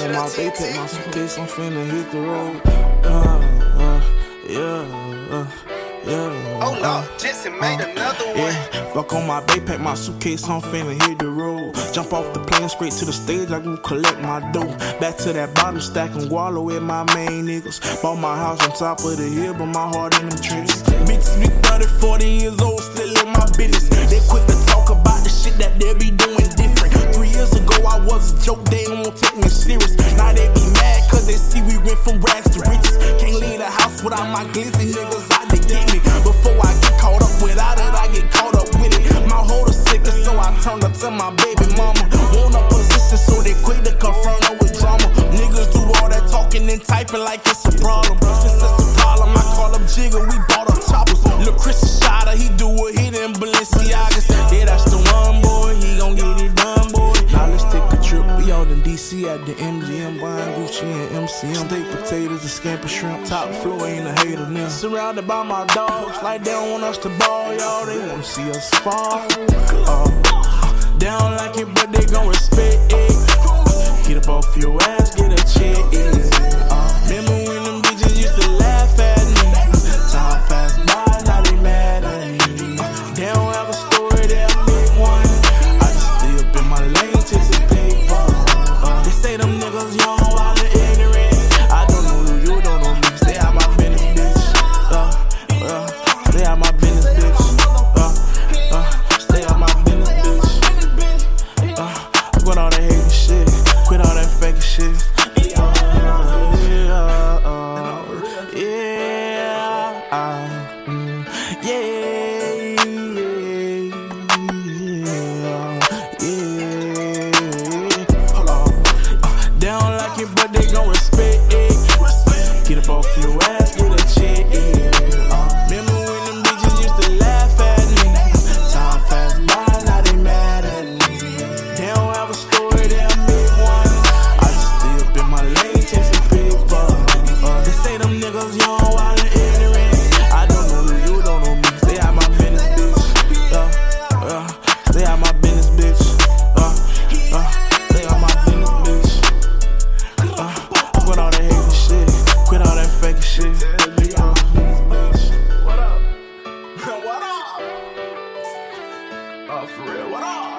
On my bay, take my suitcase, I'm finna hit the road. Uh, uh, yeah, uh, yeah. Oh no, Jetson made another one. Yeah, fuck on my bay, pack my suitcase, I'm finna hit the road. Jump off the plane straight to the stage, I gon' collect my dough. Back to that bottom stack and wallow with my main niggas. Bought my house on top of the hill, but my heart in them trenches. Bitches be 30, 40 years old, still in my business. They me. Before I get caught up without it, I get caught up with it. My holder sick, so I turned up to my baby mama. Want a position, so they quick to confront her with drama. Niggas do all that talking and typing like it's a problem. Since it's a problem, I call up Jigga, we DC at the MGM, buying Gucci and MCM. Steak potatoes and scampi shrimp. Top floor ain't a hater now. Surrounded by my dogs, like they don't want us to ball, y'all. They wanna see us fall. Uh, they don't like it, but they gon' respect it. Get up off your ass, get a check. But For real, what?